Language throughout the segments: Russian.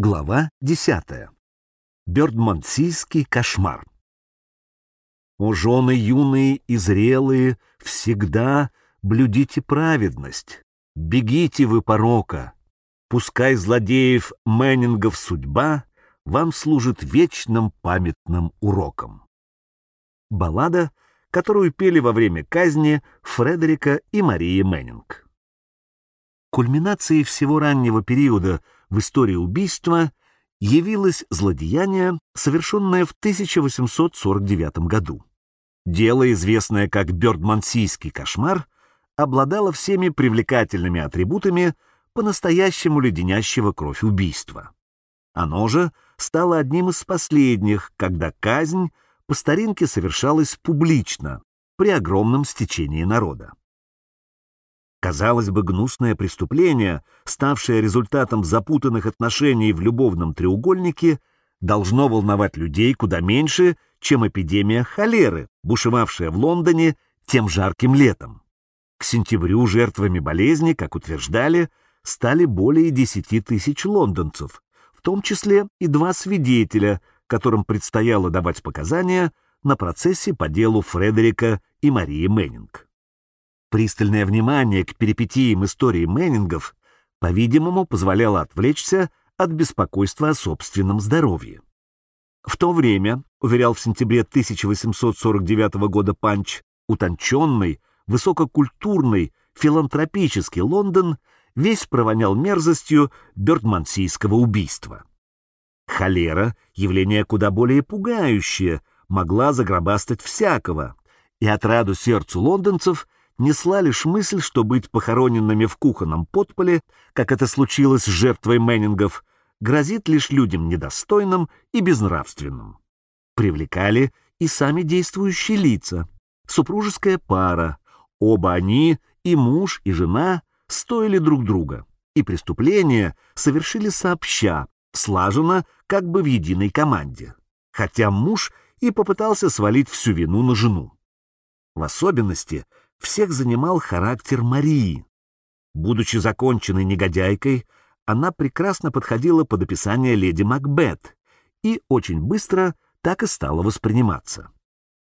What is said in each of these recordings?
Глава 10. Бермондсийский кошмар. О, жены юные и зрелые, всегда блюдите праведность, бегите вы порока, пускай злодеев Мэннингов судьба вам служит вечным памятным уроком. Баллада, которую пели во время казни Фредерика и Марии Мэннинг. Кульминацией всего раннего периода в истории убийства явилось злодеяние, совершенное в 1849 году. Дело, известное как Бёрдмансийский кошмар, обладало всеми привлекательными атрибутами по-настоящему леденящего кровь убийства. Оно же стало одним из последних, когда казнь по старинке совершалась публично, при огромном стечении народа. Казалось бы, гнусное преступление, ставшее результатом запутанных отношений в любовном треугольнике, должно волновать людей куда меньше, чем эпидемия холеры, бушевавшая в Лондоне тем жарким летом. К сентябрю жертвами болезни, как утверждали, стали более 10 тысяч лондонцев, в том числе и два свидетеля, которым предстояло давать показания на процессе по делу Фредерика и Марии Мэннинг. Пристальное внимание к перипетиям истории Мэннингов, по-видимому, позволяло отвлечься от беспокойства о собственном здоровье. В то время, уверял в сентябре 1849 года Панч, утонченный, высококультурный, филантропический Лондон весь провонял мерзостью бермондсийского убийства. Холера, явление куда более пугающее, могла загробастать всякого, и отраду сердцу лондонцев несла лишь мысль, что быть похороненными в кухонном подполе, как это случилось с жертвой Мэннингов, грозит лишь людям недостойным и безнравственным. Привлекали и сами действующие лица, супружеская пара, оба они, и муж, и жена, стоили друг друга, и преступления совершили сообща, слаженно, как бы в единой команде, хотя муж и попытался свалить всю вину на жену. В особенности всех занимал характер Марии. Будучи законченной негодяйкой, она прекрасно подходила под описание леди Макбет и очень быстро так и стала восприниматься.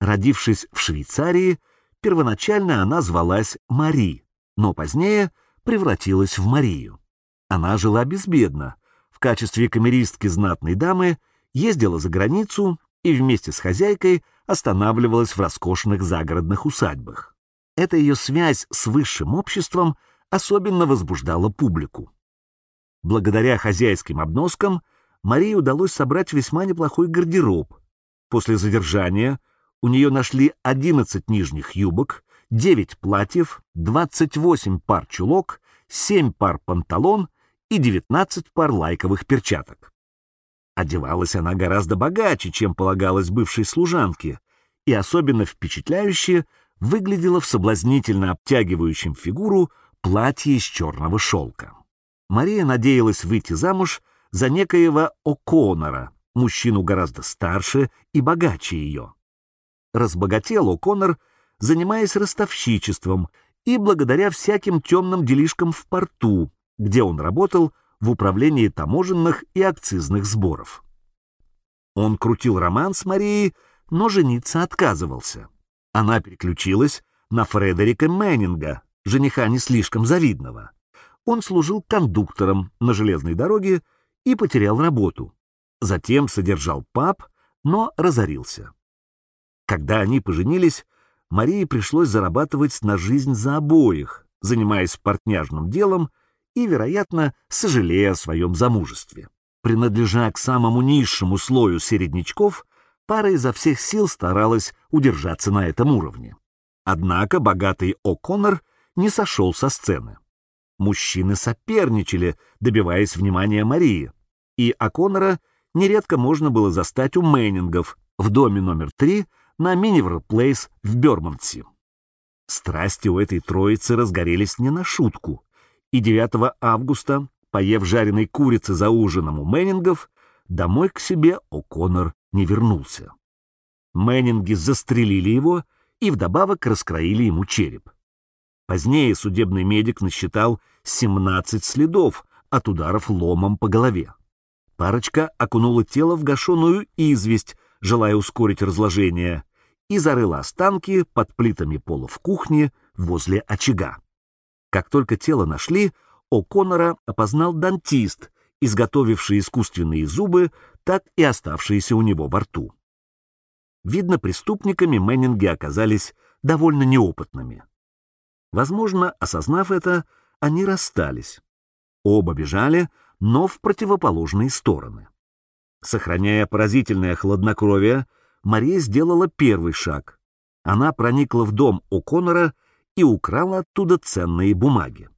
Родившись в Швейцарии, первоначально она звалась Мари, но позднее превратилась в Марию. Она жила безбедно, в качестве камеристки знатной дамы ездила за границу и вместе с хозяйкой останавливалась в роскошных загородных усадьбах. Эта ее связь с высшим обществом особенно возбуждала публику. Благодаря хозяйским обноскам Марии удалось собрать весьма неплохой гардероб. После задержания у нее нашли 11 нижних юбок, 9 платьев, 28 пар чулок, 7 пар панталон и 19 пар лайковых перчаток. Одевалась она гораздо богаче, чем полагалось бывшей служанке, и особенно впечатляюще выглядела в соблазнительно обтягивающем фигуру платье из черного шелка. Мария надеялась выйти замуж за некоего О'Коннора, мужчину гораздо старше и богаче ее. Разбогател О'Коннор, занимаясь ростовщичеством и благодаря всяким темным делишкам в порту, где он работал в управлении таможенных и акцизных сборов. Он крутил роман с Марией, но жениться отказывался она переключилась на Фредерика Мэннинга, жениха не слишком завидного. Он служил кондуктором на железной дороге и потерял работу. Затем содержал паб, но разорился. Когда они поженились, Марии пришлось зарабатывать на жизнь за обоих, занимаясь портняжным делом и, вероятно, сожалея о своем замужестве. Принадлежа к самому низшему слою середнячков, пара изо всех сил старалась удержаться на этом уровне. Однако богатый О'Коннор не сошел со сцены. Мужчины соперничали, добиваясь внимания Марии, и О'Коннора нередко можно было застать у Мэннингов в доме номер три на Минивер Плейс в Бермондси. Страсти у этой троицы разгорелись не на шутку, и 9 августа, поев жареной курицы за ужином у Мэннингов, домой к себе О'Коннор не вернулся. Мэннинги застрелили его и вдобавок раскроили ему череп. Позднее судебный медик насчитал 17 следов от ударов ломом по голове. Парочка окунула тело в гашеную известь, желая ускорить разложение, и зарыла останки под плитами пола в кухне возле очага. Как только тело нашли, О'Коннора опознал дантист, изготовивший искусственные зубы, так и оставшиеся у него во рту. Видно, преступниками Мэннинги оказались довольно неопытными. Возможно, осознав это, они расстались. Оба бежали, но в противоположные стороны. Сохраняя поразительное хладнокровие, Мария сделала первый шаг. Она проникла в дом О'Коннора и украла оттуда ценные бумаги.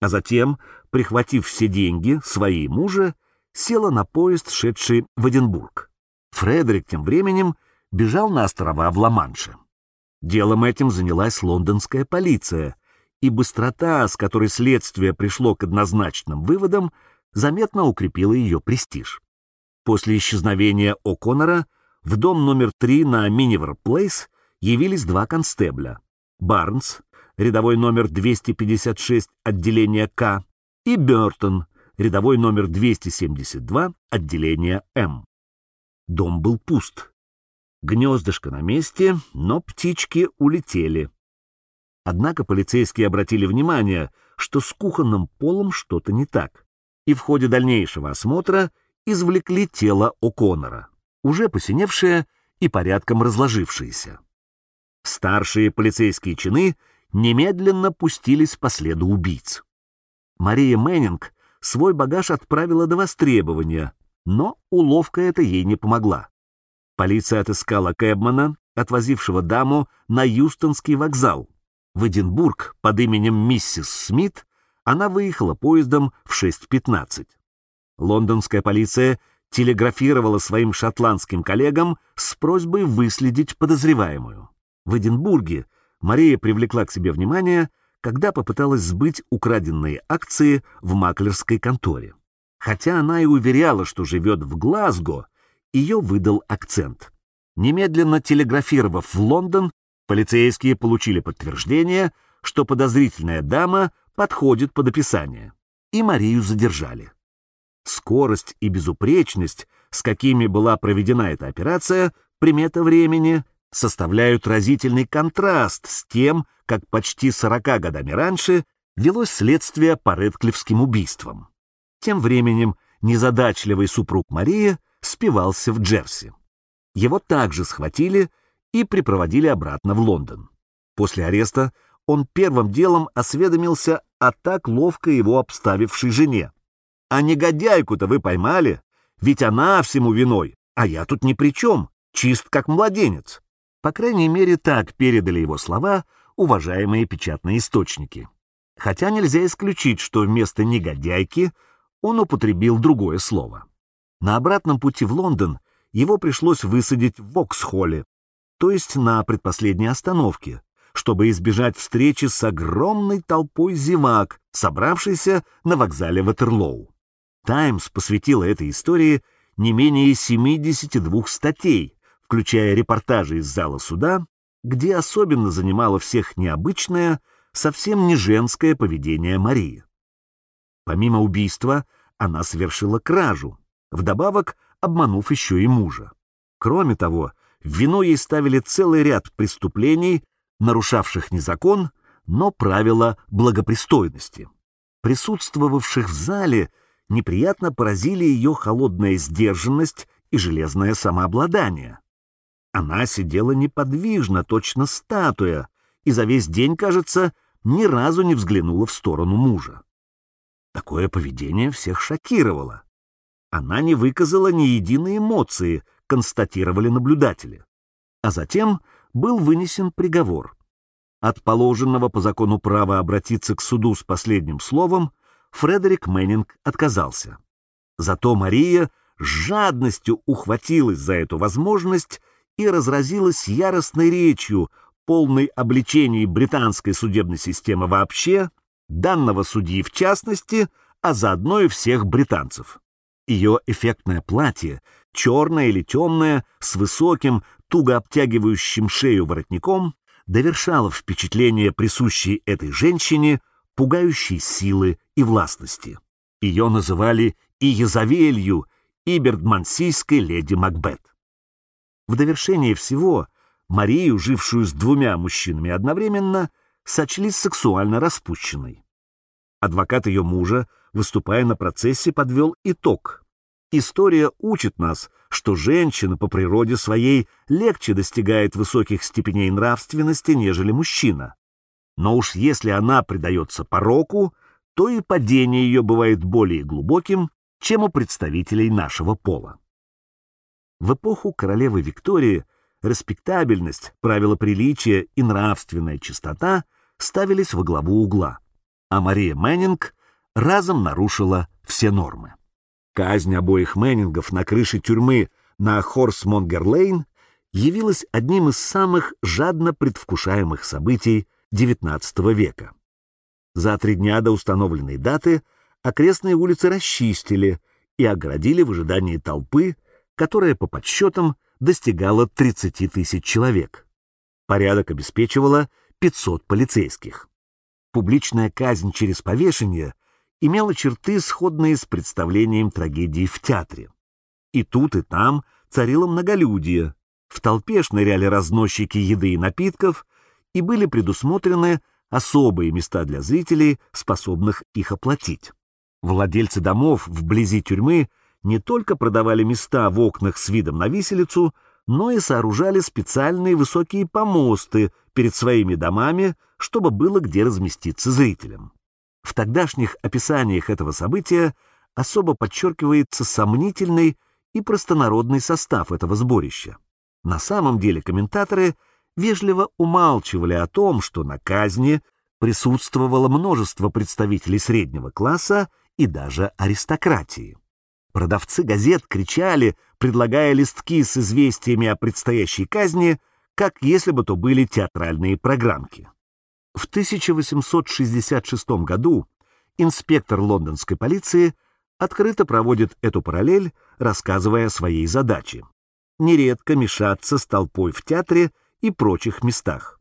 А затем, прихватив все деньги, свои мужа, села на поезд, шедший в Эдинбург. Фредерик тем временем бежал на острова в Ла-Манше. Делом этим занялась лондонская полиция, и быстрота, с которой следствие пришло к однозначным выводам, заметно укрепила ее престиж. После исчезновения О'Коннора в дом номер 3 на Минивер-Плейс явились два констебля — Барнс, рядовой номер 256 отделения К, и Бёртон, рядовой номер 272 отделения М. Дом был пуст. Гнездышко на месте, но птички улетели. Однако полицейские обратили внимание, что с кухонным полом что-то не так, и в ходе дальнейшего осмотра извлекли тело О'Коннора, уже посиневшее и порядком разложившееся. Старшие полицейские чины немедленно пустились по следу убийц. Мария Мэннинг свой багаж отправила до востребования, но уловка эта ей не помогла. Полиция отыскала Кэбмана, отвозившего даму на Юстонский вокзал. В Эдинбург под именем миссис Смит она выехала поездом в 6.15. Лондонская полиция телеграфировала своим шотландским коллегам с просьбой выследить подозреваемую. В Эдинбурге Мария привлекла к себе внимание, когда попыталась сбыть украденные акции в маклерской конторе. Хотя она и уверяла, что живет в Глазго, ее выдал акцент. Немедленно телеграфировав в Лондон, полицейские получили подтверждение, что подозрительная дама подходит под описание, и Марию задержали. Скорость и безупречность, с какими была проведена эта операция, примета времени, составляют разительный контраст с тем, как почти 40 годами раньше велось следствие по Редклифским убийствам. Тем временем незадачливый супруг Мария спивался в Джерси. Его также схватили и припроводили обратно в Лондон. После ареста он первым делом осведомился о так ловко его обставившей жене. «А негодяйку-то вы поймали? Ведь она всему виной, а я тут ни при чем, чист как младенец». По крайней мере, так передали его слова уважаемые печатные источники. Хотя нельзя исключить, что вместо «негодяйки» он употребил другое слово. На обратном пути в Лондон его пришлось высадить в Воксхолле, то есть на предпоследней остановке, чтобы избежать встречи с огромной толпой зевак, собравшейся на вокзале Ватерлоу. «Таймс» посвятила этой истории не менее 72 статей, включая репортажи из зала суда, где особенно занимало всех необычное, совсем не женское поведение Марии. Помимо убийства, она совершила кражу, вдобавок обманув еще и мужа. Кроме того, в вину ей ставили целый ряд преступлений, нарушавших не закон, но правила благопристойности. Присутствовавших в зале неприятно поразили ее холодная сдержанность и железное самообладание. Она сидела неподвижно, точно статуя, и за весь день, кажется, ни разу не взглянула в сторону мужа. Такое поведение всех шокировало. Она не выказала ни единой эмоции, констатировали наблюдатели. А затем был вынесен приговор. От положенного по закону права обратиться к суду с последним словом Фредерик Мэннинг отказался. Зато Мария с жадностью ухватилась за эту возможность и разразилась яростной речью, полной обличений британской судебной системы вообще, данного судьи в частности, а заодно и всех британцев. Ее эффектное платье, черное или темное, с высоким, туго обтягивающим шею воротником, довершало впечатление, присущей этой женщине, пугающей силы и властности. Ее называли и Язавелью, и бергмансийской леди Макбет. В довершение всего Марию, жившую с двумя мужчинами одновременно, сочли сексуально распущенной. Адвокат ее мужа, выступая на процессе, подвел итог. История учит нас, что женщина по природе своей легче достигает высоких степеней нравственности, нежели мужчина. Но уж если она предается пороку, то и падение ее бывает более глубоким, чем у представителей нашего пола. В эпоху королевы Виктории респектабельность, правила приличия и нравственная чистота ставились во главу угла, а Мария Мэннинг разом нарушила все нормы. Казнь обоих Мэннингов на крыше тюрьмы на Хорсмонгер-Лейн явилась одним из самых жадно предвкушаемых событий XIX века. За три дня до установленной даты окрестные улицы расчистили и оградили в ожидании толпы, которая по подсчетам достигала 30 тысяч человек. Порядок обеспечивала 500 полицейских. Публичная казнь через повешение имела черты, сходные с представлением трагедии в театре. И тут, и там царило многолюдие. В толпе шныряли разносчики еды и напитков, и были предусмотрены особые места для зрителей, способных их оплатить. Владельцы домов вблизи тюрьмы не только продавали места в окнах с видом на виселицу, но и сооружали специальные высокие помосты перед своими домами, чтобы было где разместиться зрителям. В тогдашних описаниях этого события особо подчеркивается сомнительный и простонародный состав этого сборища. На самом деле комментаторы вежливо умалчивали о том, что на казни присутствовало множество представителей среднего класса и даже аристократии. Продавцы газет кричали, предлагая листки с известиями о предстоящей казни, как если бы то были театральные программки. В 1866 году инспектор лондонской полиции открыто проводит эту параллель, рассказывая о своей задаче — нередко мешаться с толпой в театре и прочих местах.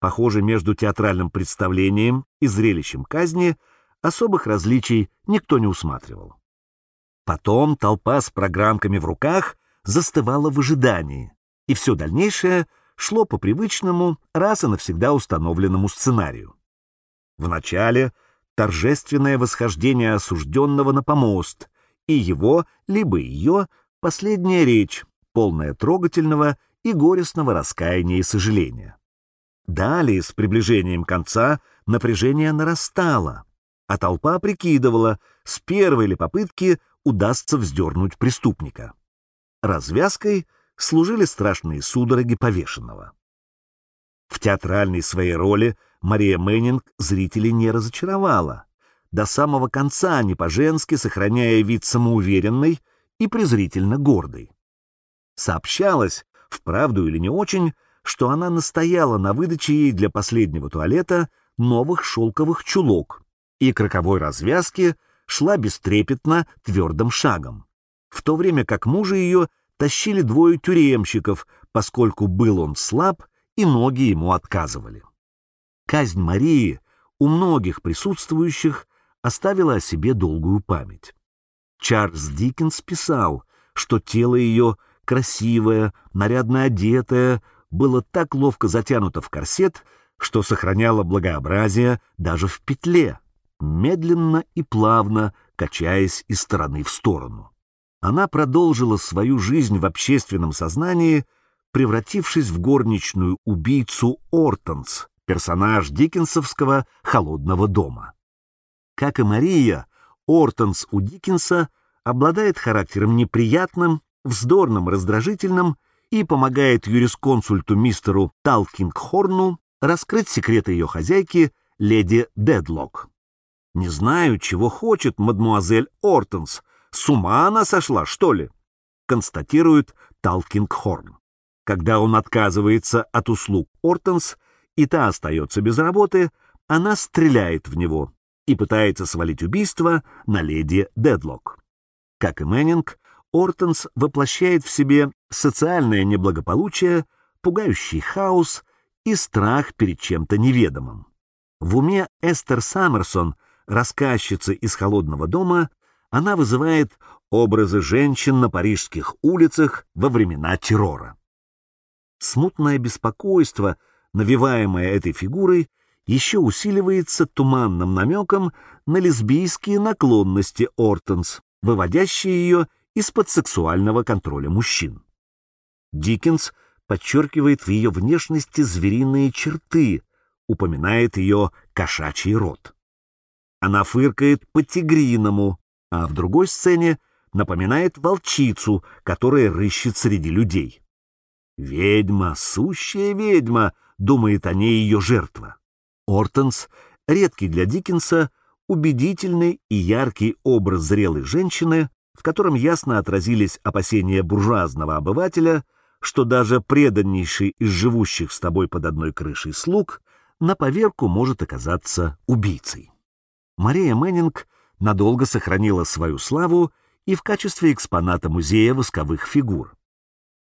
Похоже, между театральным представлением и зрелищем казни особых различий никто не усматривал. Потом толпа с программками в руках застывала в ожидании, и все дальнейшее шло по привычному, раз и навсегда установленному сценарию. Вначале торжественное восхождение осужденного на помост, и его, либо ее, последняя речь, полная трогательного и горестного раскаяния и сожаления. Далее, с приближением конца, напряжение нарастало, а толпа прикидывала, с первой ли попытки удастся вздернуть преступника. Развязкой служили страшные судороги повешенного. В театральной своей роли Мария Мэннинг зрителей не разочаровала, до самого конца не по-женски сохраняя вид самоуверенной и презрительно гордой. Сообщалось, вправду или не очень, что она настояла на выдаче ей для последнего туалета новых шелковых чулок и к роковой развязке шла бестрепетно твердым шагом, в то время как мужа ее тащили двое тюремщиков, поскольку был он слаб и ноги ему отказывали. Казнь Марии у многих присутствующих оставила о себе долгую память. Чарльз Диккенс писал, что тело ее красивое, нарядно одетое, было так ловко затянуто в корсет, что сохраняло благообразие даже в петле, медленно и плавно качаясь из стороны в сторону. Она продолжила свою жизнь в общественном сознании, превратившись в горничную убийцу Ортонс, персонаж диккенсовского «Холодного дома». Как и Мария, Ортонс у Диккенса обладает характером неприятным вздорным, раздражительным и помогает юрисконсульту мистеру Талкингхорну раскрыть секреты ее хозяйки, леди Дедлок. «Не знаю, чего хочет мадмуазель Ортонс. С ума она сошла, что ли?» констатирует Талкингхорн. Когда он отказывается от услуг Ортонс, и та остается без работы, она стреляет в него и пытается свалить убийство на леди Дедлок. Как и Мэннинг, Ортанс воплощает в себе социальное неблагополучие, пугающий хаос и страх перед чем-то неведомым. В уме Эстер Саммерсон, рассказчицы из «Холодного дома», она вызывает образы женщин на парижских улицах во времена террора. Смутное беспокойство, навеваемое этой фигурой, еще усиливается туманным намеком на лесбийские наклонности Ортонс, выводящие ее из-под сексуального контроля мужчин. Диккенс подчеркивает в ее внешности звериные черты, упоминает ее кошачий рот. Она фыркает по-тигриному, а в другой сцене напоминает волчицу, которая рыщет среди людей. «Ведьма, сущая ведьма», — думает о ней ее жертва. Ортонс, редкий для Диккенса, убедительный и яркий образ зрелой женщины, в котором ясно отразились опасения буржуазного обывателя, что даже преданнейший из живущих с тобой под одной крышей слуг на поверку может оказаться убийцей. Мария Мэннинг надолго сохранила свою славу и в качестве экспоната музея восковых фигур.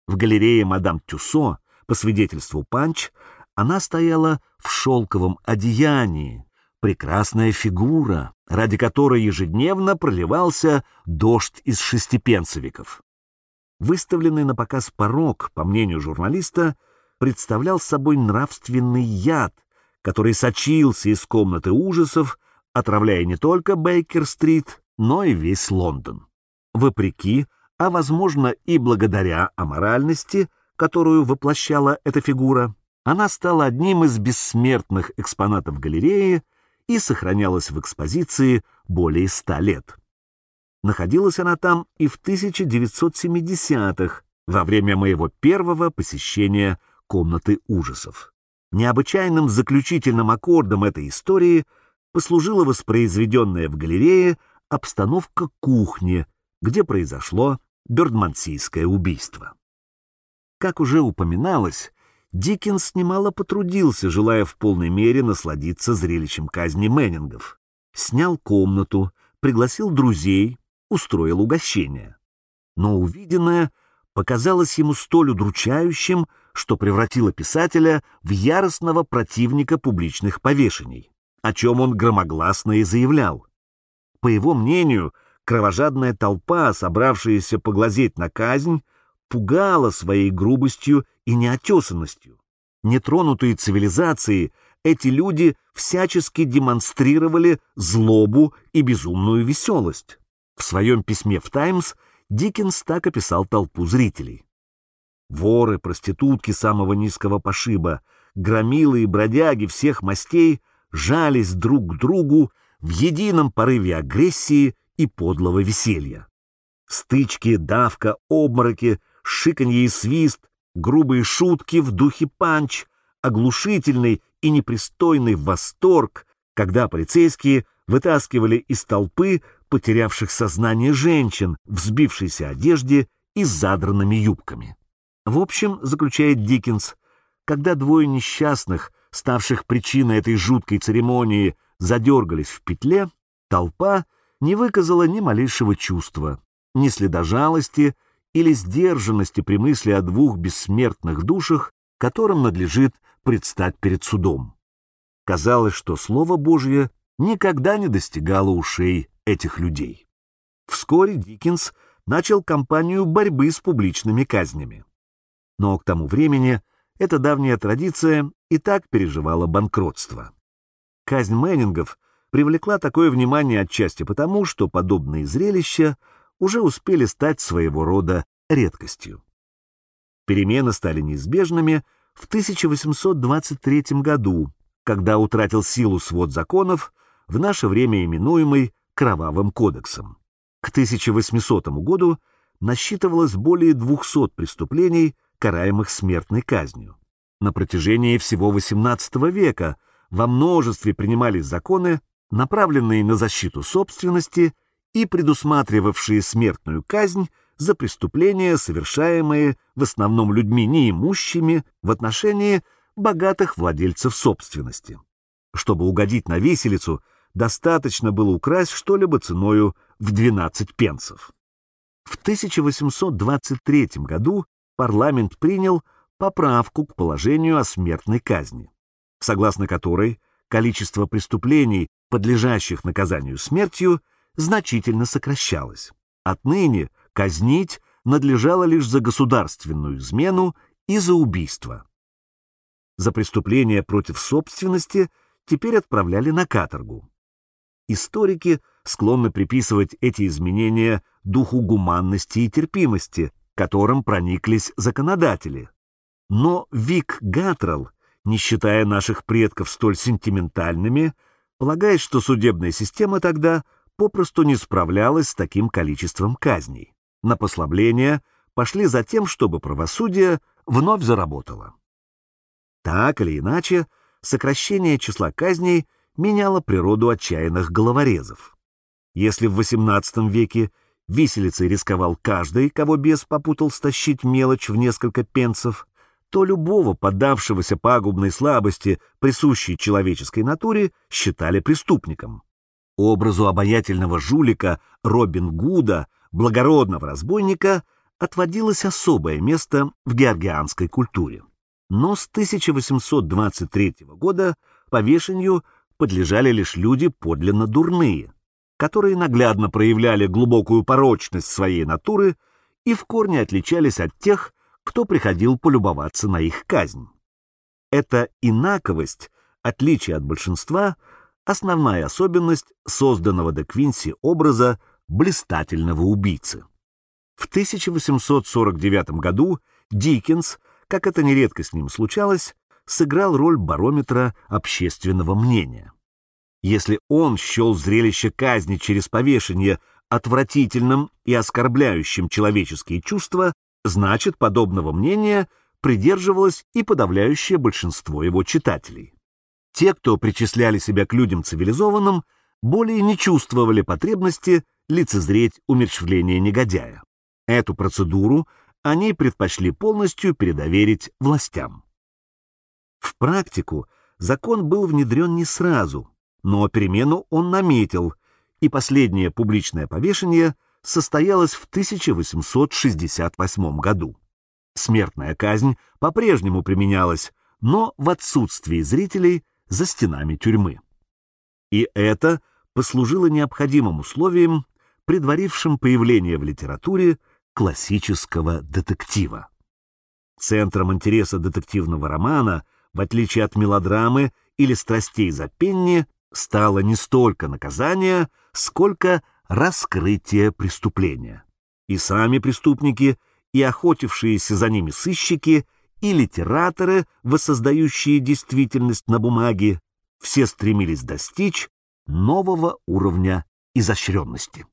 В галерее мадам Тюссо, по свидетельству Панч, она стояла в шелковом одеянии, прекрасная фигура, ради которой ежедневно проливался дождь из шестипенцевиков. Выставленный на показ порок, по мнению журналиста, представлял собой нравственный яд, который сочился из комнаты ужасов, отравляя не только Бейкер-стрит, но и весь Лондон. Вопреки, а, возможно, и благодаря аморальности, которую воплощала эта фигура, она стала одним из бессмертных экспонатов галереи и сохранялась в экспозиции более ста лет. Находилась она там и в 1970-х, во время моего первого посещения комнаты ужасов. Необычайным заключительным аккордом этой истории послужила воспроизведенная в галерее обстановка кухни, где произошло бёрдмансийское убийство. Как уже упоминалось, Диккенс немало потрудился, желая в полной мере насладиться зрелищем казни Мэннингов. Снял комнату, пригласил друзей, устроил угощение. Но увиденное показалось ему столь удручающим, что превратило писателя в яростного противника публичных повешений, о чем он громогласно и заявлял. По его мнению, кровожадная толпа, собравшаяся поглазеть на казнь, пугала своей грубостью и неотесанностью. Нетронутые цивилизации, эти люди всячески демонстрировали злобу и безумную веселость. В своем письме в «Таймс» Диккенс так описал толпу зрителей. Воры, проститутки самого низкого пошиба, громилы и бродяги всех мастей жались друг к другу в едином порыве агрессии и подлого веселья. Стычки, давка, обмороки, шиканье и свист, грубые шутки в духе панч, оглушительный и непристойный восторг, когда полицейские вытаскивали из толпы потерявших сознание женщин в сбившейся одежде и задранными юбками. В общем, заключает Диккенс, когда двое несчастных, ставших причиной этой жуткой церемонии, задергались в петле, толпа не выказала ни малейшего чувства, ни следа жалости или сдержанности при мысли о двух бессмертных душах, которым надлежит предстать перед судом. Казалось, что Слово Божье никогда не достигало ушей этих людей. Вскоре Диккенс начал кампанию борьбы с публичными казнями. Но к тому времени эта давняя традиция и так переживала банкротство. Казнь Мэннингов привлекла такое внимание отчасти потому, что подобные зрелища уже успели стать своего рода редкостью. Перемены стали неизбежными в 1823 году, когда утратил силу свод законов, в наше время именуемый Кровавым кодексом. К 1800 году насчитывалось более 200 преступлений, караемых смертной казнью. На протяжении всего XVIII века во множестве принимались законы, направленные на защиту собственности и предусматривавшие смертную казнь за преступления, совершаемые в основном людьми неимущими в отношении богатых владельцев собственности. Чтобы угодить на виселицу, достаточно было украсть что-либо ценою в 12 пенсов. В 1823 году парламент принял поправку к положению о смертной казни, согласно которой количество преступлений, подлежащих наказанию смертью, значительно сокращалось. Отныне казнить надлежало лишь за государственную измену и за убийство. За преступления против собственности теперь отправляли на каторгу. Историки склонны приписывать эти изменения духу гуманности и терпимости, которым прониклись законодатели. Но Вик Гатрелл, не считая наших предков столь сентиментальными, полагает, что судебная система тогда попросту не справлялась с таким количеством казней. На послабление пошли за тем, чтобы правосудие вновь заработало. Так или иначе, сокращение числа казней меняло природу отчаянных головорезов. Если в XVIII веке виселицей рисковал каждый, кого бес попутал стащить мелочь в несколько пенсов, то любого поддавшегося пагубной слабости, присущей человеческой натуре, считали преступником. Образу обаятельного жулика Робин Гуда, благородного разбойника, отводилось особое место в георгианской культуре. Но с 1823 года повешению подлежали лишь люди подлинно дурные, которые наглядно проявляли глубокую порочность своей натуры и в корне отличались от тех, кто приходил полюбоваться на их казнь. Эта инаковость, отличие от большинства, основная особенность созданного де Квинси образа блистательного убийцы. В 1849 году Диккенс, как это нередко с ним случалось, сыграл роль барометра общественного мнения. Если он счел зрелище казни через повешение отвратительным и оскорбляющим человеческие чувства, значит, подобного мнения придерживалось и подавляющее большинство его читателей. Те, кто причисляли себя к людям цивилизованным, более не чувствовали потребности лицезреть умерщвление негодяя. Эту процедуру они предпочли полностью передоверить властям. В практику закон был внедрен не сразу, но перемену он наметил, и последнее публичное повешение состоялось в 1868 году. Смертная казнь по-прежнему применялась, но в отсутствии зрителей за стенами тюрьмы. И это послужило необходимым условием, предварившим появление в литературе классического детектива. Центром интереса детективного романа, в отличие от мелодрамы или страстей за пенни, стало не столько наказание, сколько раскрытие преступления. И сами преступники, и охотившиеся за ними сыщики, и литераторы, воссоздающие действительность на бумаге, все стремились достичь нового уровня изощренности.